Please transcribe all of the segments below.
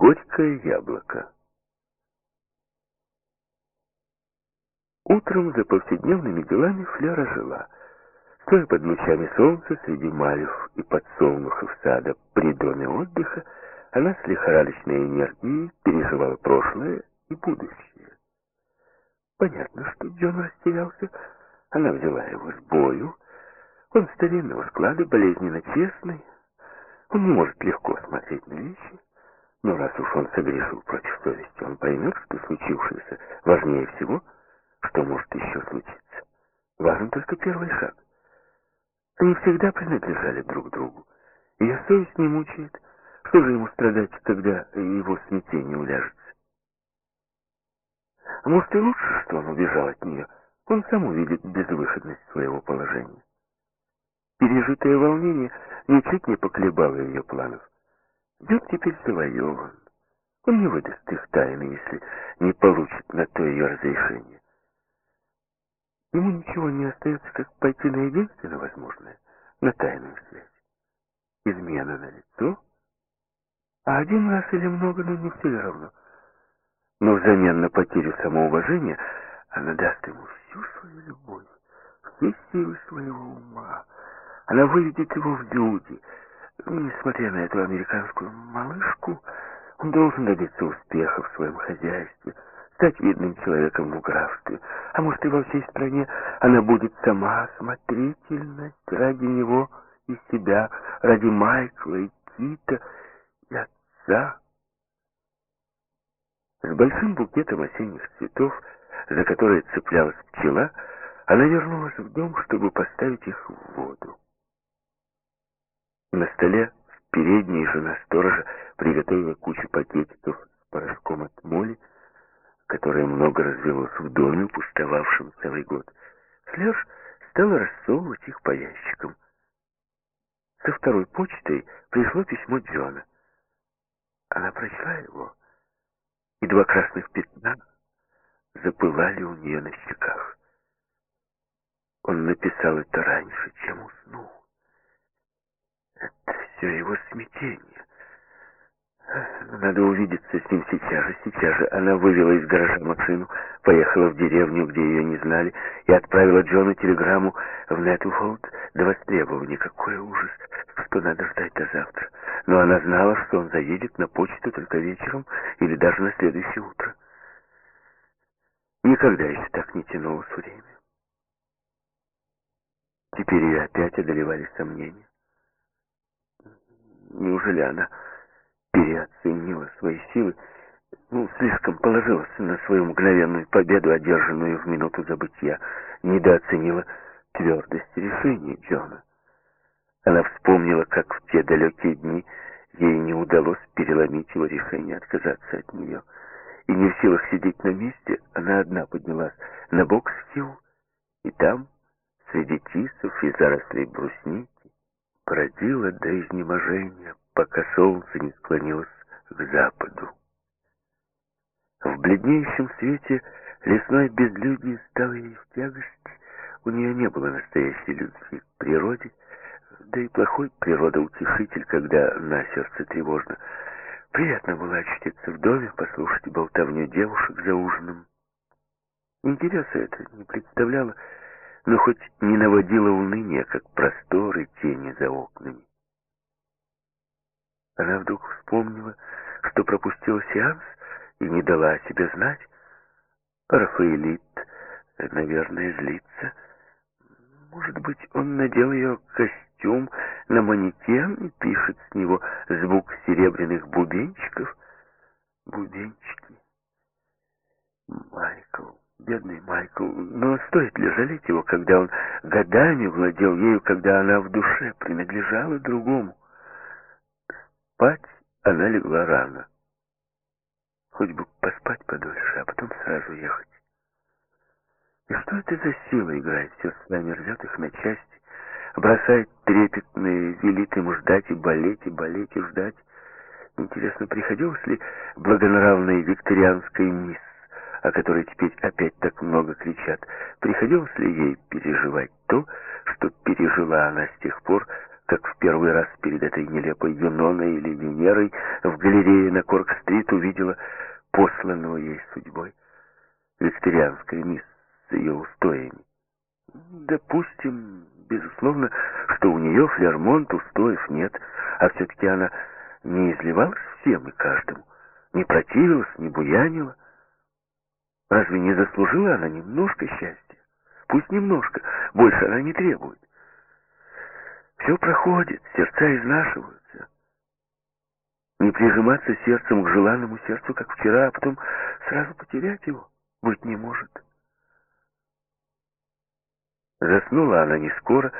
Горькое яблоко. Утром за повседневными делами Флера жила. Стоя под лучами солнца среди малев и подсолнухов сада при доме отдыха, она с лихорадочной энергией переживала прошлое и будущее. Понятно, что Джон растерялся. Она взяла его с бою. Он старинного склада, болезненно честный. Он не может легко смотреть на вещи. Но раз уж он согрешил против совести, он поймет, что случившееся важнее всего, что может еще случиться. Важен только первый шаг. Они всегда принадлежали друг другу. Ее совесть не мучает. Что же ему страдать, когда его смятение уляжется? А может и лучше, что он убежал от нее. Он сам увидит безвыходность своего положения. Пережитое волнение ничуть не поколебало ее планов. Дюк теперь завоеван. Он не выдаст их тайны, если не получит на то ее разрешение. Ему ничего не остается, как пойти на единственно возможное, на тайную связь. Измена на лицо, а один раз или много, но не все равно. Но взамен на потерю самоуважения она даст ему всю свою любовь, все силы своего ума. Она выведет его в люди, Несмотря на эту американскую малышку, он должен добиться успеха в своем хозяйстве, стать видным человеком в графстве, а может и во всей стране она будет сама осмотрительность ради него и себя, ради Майкла и Кита и отца. С большим букетом осенних цветов, за которые цеплялась пчела, она вернулась в дом, чтобы поставить их в воду. На столе в передней жена сторожа приготовила кучу пакетиков с порошком от моли, которое много развелось в доме, пустовавшем целый год. Флёш стала рассовывать их по ящикам. Со второй почтой пришло письмо Джона. Она прочла его, и два красных пятна запылали у нее на щеках. Он написал это раньше, чем уснул. Все его смятение. Надо увидеться с ним сейчас же, сейчас же. Она вывела из гаража машину, поехала в деревню, где ее не знали, и отправила Джону телеграмму в Нетуфолд до востребования. Какой ужас, что надо ждать до завтра. Но она знала, что он заедет на почту только вечером или даже на следующее утро. Никогда еще так не тянулось время. Теперь ее опять одолевали сомнения. Неужели она переоценила свои силы, ну, слишком положилась на свою мгновенную победу, одержанную в минуту забытия, недооценила твердость решения Джона. Она вспомнила, как в те далекие дни ей не удалось переломить его решение отказаться от нее. И не в силах сидеть на месте, она одна поднялась на бокс-хилл, и там, среди тисов и зарослей брусники, бродила до изнеможения, пока солнце не склонилось к западу. В бледнеющем свете лесной безлюдье стало ей в тягость. У нее не было настоящей любви к природе, да и плохой природа-утешитель, когда на сердце тревожно. Приятно было очутиться в доме, послушать болтовню девушек за ужином. Интереса это не представляло, но хоть не наводила уныние, как просторы тени за окнами. Она вдруг вспомнила, что пропустила сеанс и не дала о себе знать. Рафаэлит, наверное, злится. Может быть, он надел ее костюм на манекен и пишет с него звук серебряных бубенчиков. Бубенчики. Майкл. Бедный Майкл. Но стоит ли жалеть его, когда он годами владел ею, когда она в душе принадлежала другому? Спать она легла рано. Хоть бы поспать подольше, а потом сразу ехать. И что это за сила играет все с нами, рвет их на части, бросает трепетные, велит им ждать и болеть, и болеть, и ждать? Интересно, приходилось ли благонравной викторианской мисс о которой теперь опять так много кричат, приходилось ли ей переживать то, что пережила она с тех пор, как в первый раз перед этой нелепой Юноной или Венерой в галерее на Корк-стрит увидела посланного ей судьбой викторианское мисс с ее устоями. Допустим, безусловно, что у нее Флермонт устоев нет, а все-таки она не изливалась всем и каждому, не противилась, не буянила. Разве не заслужила она немножко счастья? Пусть немножко, больше она не требует. Все проходит, сердца изнашиваются. Не прижиматься сердцем к желанному сердцу, как вчера, а потом сразу потерять его, быть не может. Заснула она не скоро,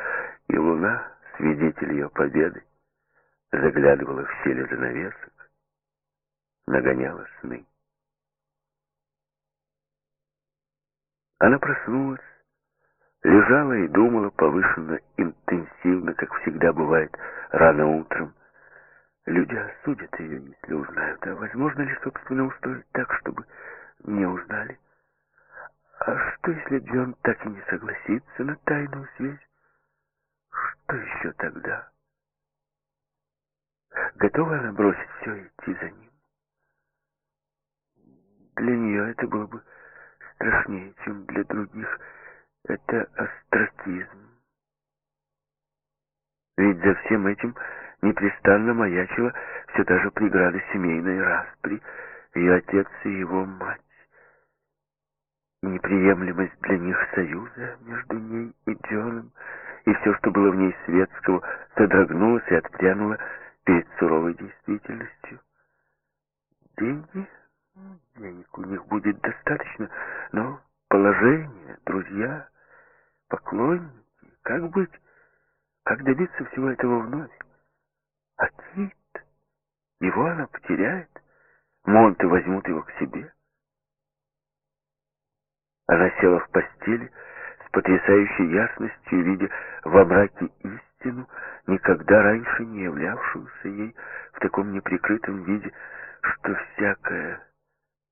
и луна, свидетель ее победы, заглядывала в щели занавесок, нагоняла сны. Она проснулась, лежала и думала повышенно, интенсивно, как всегда бывает рано утром. Люди осудят ее, если узнают, а возможно ли, собственно, устроить так, чтобы не узнали? А что, если Джон так и не согласится на тайную связь? Что еще тогда? Готова она бросить все и идти за ним? Для нее это было бы страшнее, чем для других. Это астракизм. Ведь за всем этим непрестанно маячила все та же преграда семейной распри, ее отец и его мать. Неприемлемость для них союза между ней и Джоном, и все, что было в ней светского, содрогнулось и отпрянуло перед суровой действительностью. Деньги? Денег у них будет достаточно, но положение, друзья, поклонники, как быть, как добиться всего этого вновь? А Кит, его она потеряет, Монты возьмут его к себе. Она села в постели с потрясающей ясностью, видя во мраке истину, никогда раньше не являвшуюся ей в таком неприкрытом виде, что всякая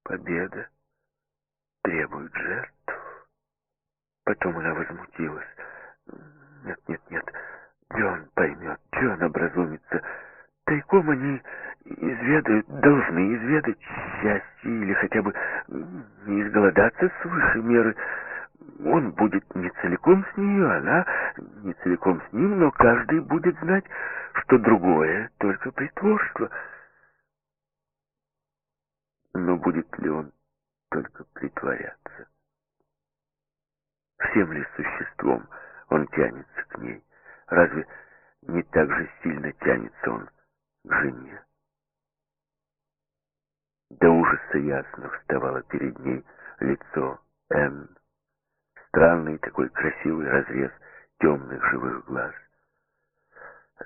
победа требует жертв. Потом она возмутилась. Нет, нет, нет, Джон поймет, Джон образумится. Тайком они изведают, должны изведать счастье или хотя бы не изголодаться свыше меры. Он будет не целиком с нее, она не целиком с ним, но каждый будет знать, что другое — только притворство. Будет ли он только притворяться? Всем ли существом он тянется к ней? Разве не так же сильно тянется он к жене? До ужаса ясно вставало перед ней лицо Н. Странный такой красивый разрез темных живых глаз.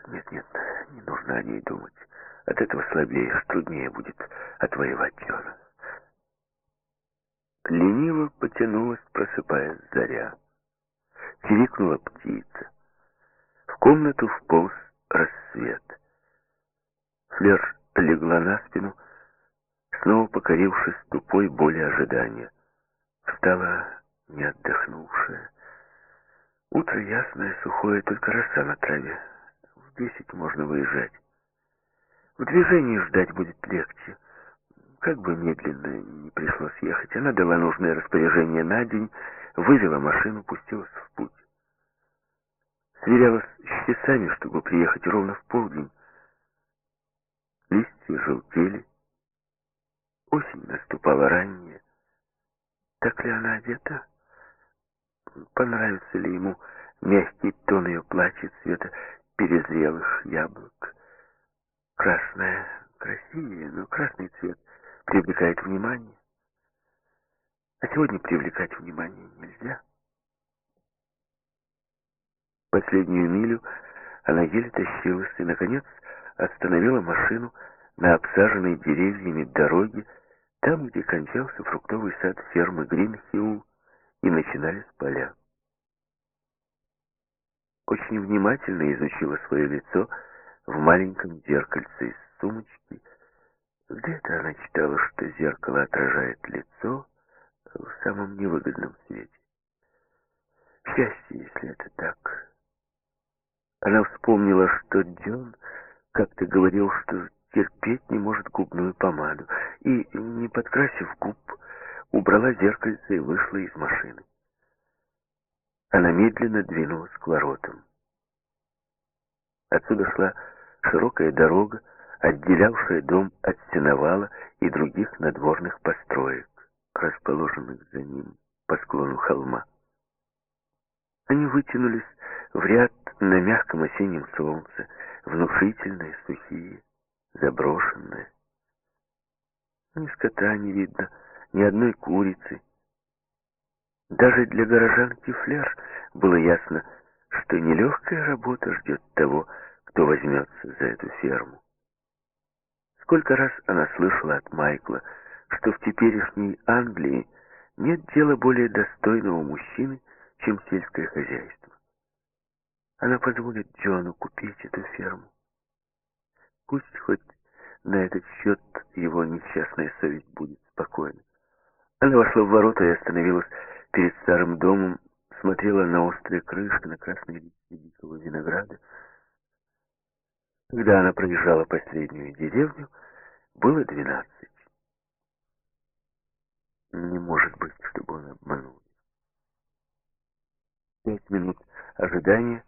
Нет-нет, не нужно о ней думать. От этого слабеешь, труднее будет отвоевать Джона. Лениво потянулась, просыпаясь заря. Чирикнула птица. В комнату вполз рассвет. Флер легла на спину, снова покорившись тупой боли ожидания. Встала не отдохнувшая. Утро ясное, сухое, только роса на траве. В десять можно выезжать. В движении ждать будет легче. Как бы медленно не пришлось ехать, она дала нужное распоряжение на день, вывела машину, пустилась в путь. Сверялась с часами, чтобы приехать ровно в полдень. Листья желтели, Осень наступала ранняя. Так ли она одета? Понравится ли ему мягкий тон ее платья цвета перезрелых яблок? Красная красивее, но красный цвет привлекает внимание. А сегодня привлекать внимание нельзя. Последнюю милю она еле тащилась и, наконец, остановила машину на обсаженной деревьями дороге, там, где кончался фруктовый сад фермы Гринхилл, и начинались поля. Очень внимательно изучила свое лицо в маленьком зеркальце из сумочки. Где-то она читала, что зеркало отражает лицо в самом невыгодном свете. Счастье, если это так. Она вспомнила, что Джон как-то говорил, что терпеть не может губную помаду, и, не подкрасив губ, убрала зеркальце и вышла из машины. Она медленно двинулась к воротам. Отсюда шла широкая дорога, отделявшая дом от сеновала и других надворных построек, расположенных за ним по склону холма. Они вытянулись в ряд на мягком осеннем солнце, внушительные, сухие, заброшенные. Ни скота не видно, ни одной курицы. Даже для горожанки Флер было ясно, что нелегкая работа ждет того, кто возьмется за эту ферму. Сколько раз она слышала от Майкла, что в теперешней Англии нет дела более достойного мужчины, чем сельское хозяйство. Она позволит Джону купить эту ферму. Пусть хоть на этот счет его несчастная совесть будет спокойна. Она вошла в ворота и остановилась перед старым домом, смотрела на острые крыши, на красные листья дикого винограда. Когда она проезжала последнюю деревню, было двенадцать. Не может быть, чтобы он обманул. Пять минут ожидания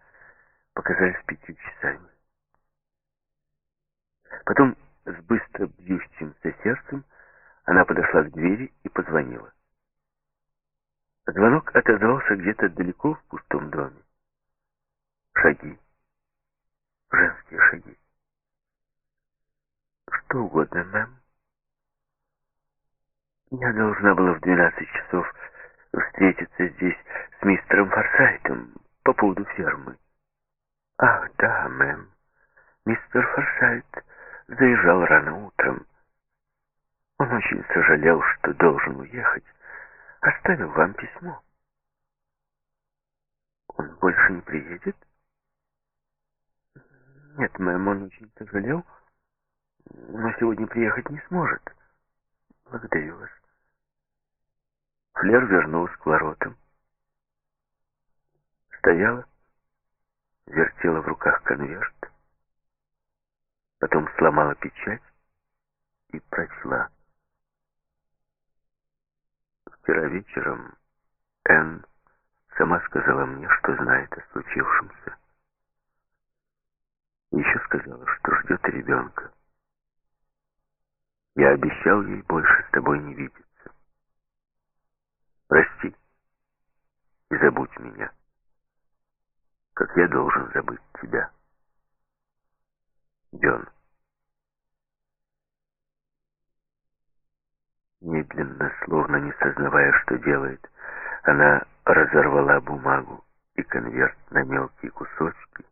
показались пятью часами. Потом с быстро бьющимся сердцем она подошла к двери и позвонила. Звонок отозвался где-то далеко в пустом доме. Шаги. Женские шаги. Что угодно, мэм. Я должна была в двенадцать часов встретиться здесь с мистером Форсайтом по поводу фермы. Ах, да, мэм. Мистер Форсайт заезжал рано утром. Он очень сожалел, что должен уехать. Оставил вам письмо. Он больше не приедет? Нет, мэм, он очень сожалел, но сегодня приехать не сможет. Благодарю вас. Флер вернулась к воротам. Стояла, вертела в руках конверт, потом сломала печать и прочла. Вчера вечером Энн сама сказала мне, что знает о случившемся. Еще сказала, что ждет ребенка. Я обещал ей больше с тобой не видеться. Прости и забудь меня, как я должен забыть тебя. Джон. Медленно, словно не сознавая, что делает, она разорвала бумагу и конверт на мелкие кусочки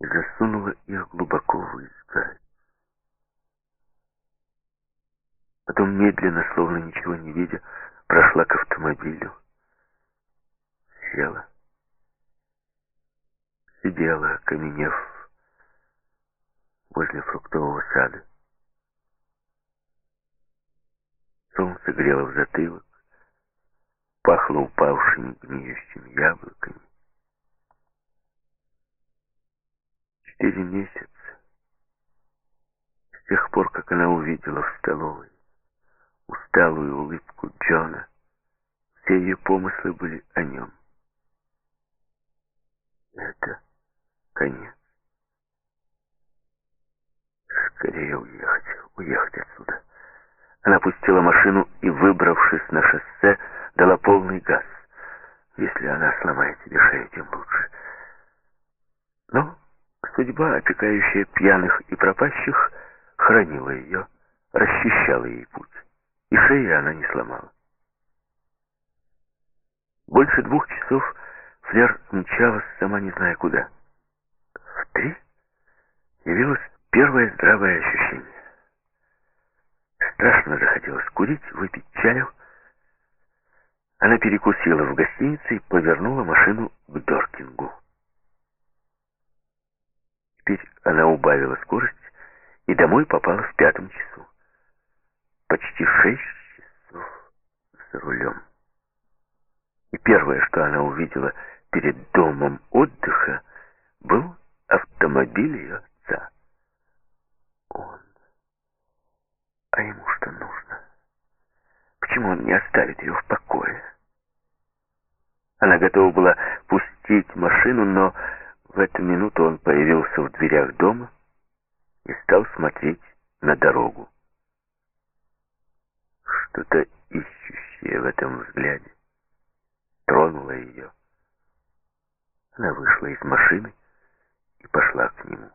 и засунула их глубоко в изгородь. Потом медленно, словно ничего не видя, прошла к автомобилю. Села. Сидела, окаменев возле фруктового сада. Солнце грело в затылок, пахло упавшими гниющими яблоками. Четыре месяца с тех пор, как она увидела в столовой усталую улыбку Джона. Все ее помыслы были о нем. Это конец. Скорее уехать, уехать отсюда. Она пустила машину и, выбравшись на шоссе, дала полный газ. Если она сломает себе шею, тем лучше. Но судьба, опекающая пьяных и пропащих, хранила ее, расчищала ей путь и шеи она не сломала. Больше двух часов Флер мчалась, сама не зная куда. В три явилось первое здравое ощущение. Страшно захотелось курить, выпить чаю. Она перекусила в гостинице и повернула машину к Доркингу. Теперь она убавила скорость и домой попала в пятом часу почти шесть часов за рулем. И первое, что она увидела перед домом отдыха был автомобиль ее отца. Он. А ему что нужно? Почему он не оставит ее в покое? Она готова была пустить машину, но в эту минуту он появился в дверях дома и стал смотреть на дорогу. Что-то ищущее в этом взгляде тронуло ее. Она вышла из машины и пошла к нему.